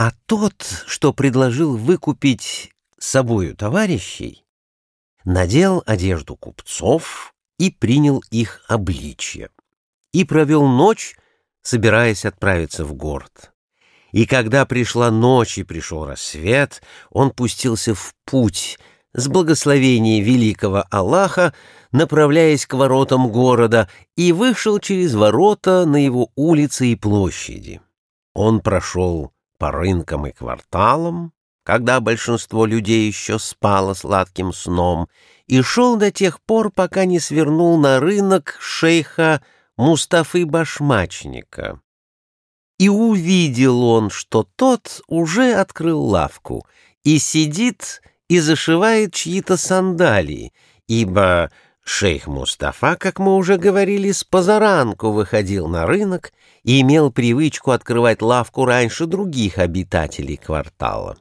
А тот, что предложил выкупить собою товарищей, надел одежду купцов и принял их обличье, и провел ночь, собираясь отправиться в город. И когда пришла ночь и пришел рассвет, он пустился в путь с благословения великого Аллаха, направляясь к воротам города, и вышел через ворота на его улицы и площади. Он прошел по рынкам и кварталам, когда большинство людей еще спало сладким сном, и шел до тех пор, пока не свернул на рынок шейха Мустафы Башмачника. И увидел он, что тот уже открыл лавку и сидит и зашивает чьи-то сандалии, ибо шейх Мустафа, как мы уже говорили, с позаранку выходил на рынок и имел привычку открывать лавку раньше других обитателей квартала.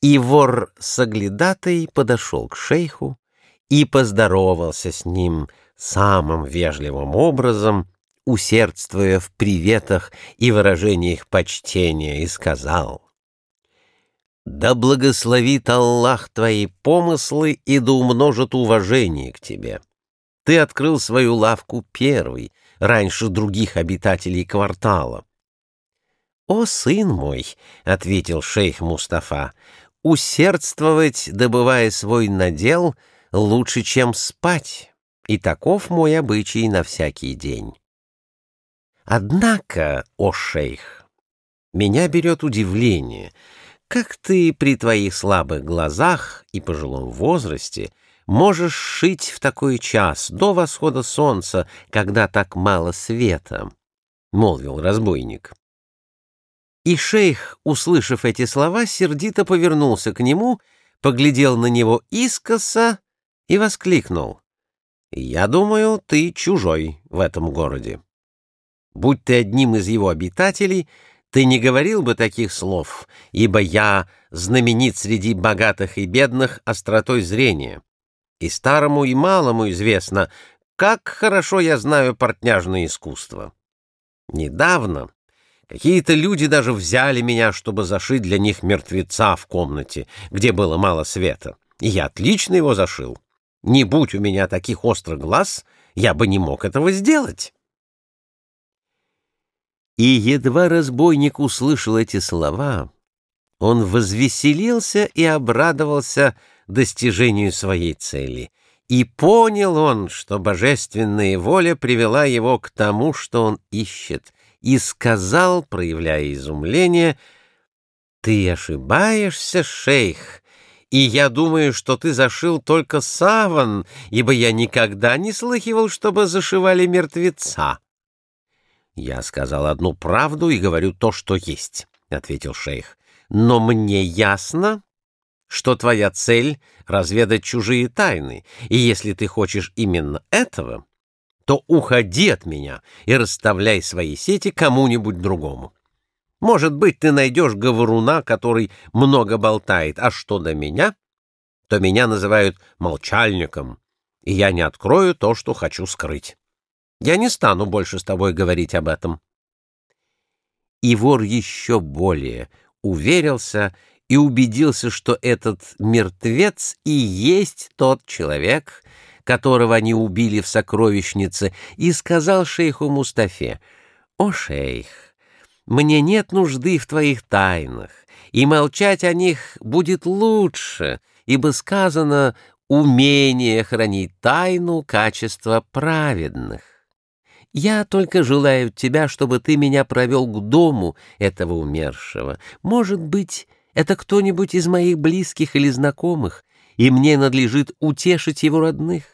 И вор соглядатой подошел к шейху и поздоровался с ним самым вежливым образом, усердствуя в приветах и выражениях почтения, и сказал, «Да благословит Аллах твои помыслы и да умножит уважение к тебе. Ты открыл свою лавку первый, раньше других обитателей квартала». «О, сын мой!» — ответил шейх Мустафа, «усердствовать, добывая свой надел, лучше, чем спать, и таков мой обычай на всякий день». Однако, о шейх, меня берет удивление, как ты при твоих слабых глазах и пожилом возрасте можешь шить в такой час до восхода солнца, когда так мало света, — молвил разбойник. И шейх, услышав эти слова, сердито повернулся к нему, поглядел на него искоса и воскликнул. «Я думаю, ты чужой в этом городе». Будь ты одним из его обитателей, ты не говорил бы таких слов, ибо я знаменит среди богатых и бедных остротой зрения. И старому, и малому известно, как хорошо я знаю портняжное искусство. Недавно какие-то люди даже взяли меня, чтобы зашить для них мертвеца в комнате, где было мало света, и я отлично его зашил. Не будь у меня таких острых глаз, я бы не мог этого сделать. И едва разбойник услышал эти слова, он возвеселился и обрадовался достижению своей цели. И понял он, что божественная воля привела его к тому, что он ищет, и сказал, проявляя изумление, «Ты ошибаешься, шейх, и я думаю, что ты зашил только саван, ибо я никогда не слыхивал, чтобы зашивали мертвеца». «Я сказал одну правду и говорю то, что есть», — ответил шейх. «Но мне ясно, что твоя цель — разведать чужие тайны, и если ты хочешь именно этого, то уходи от меня и расставляй свои сети кому-нибудь другому. Может быть, ты найдешь говоруна, который много болтает, а что до меня, то меня называют молчальником, и я не открою то, что хочу скрыть». Я не стану больше с тобой говорить об этом. И вор еще более уверился и убедился, что этот мертвец и есть тот человек, которого они убили в сокровищнице, и сказал шейху Мустафе, «О, шейх, мне нет нужды в твоих тайнах, и молчать о них будет лучше, ибо сказано «умение хранить тайну — качество праведных». Я только желаю тебя, чтобы ты меня провел к дому этого умершего. Может быть, это кто-нибудь из моих близких или знакомых, и мне надлежит утешить его родных.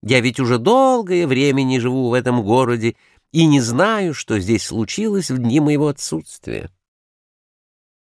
Я ведь уже долгое время не живу в этом городе и не знаю, что здесь случилось в дни моего отсутствия.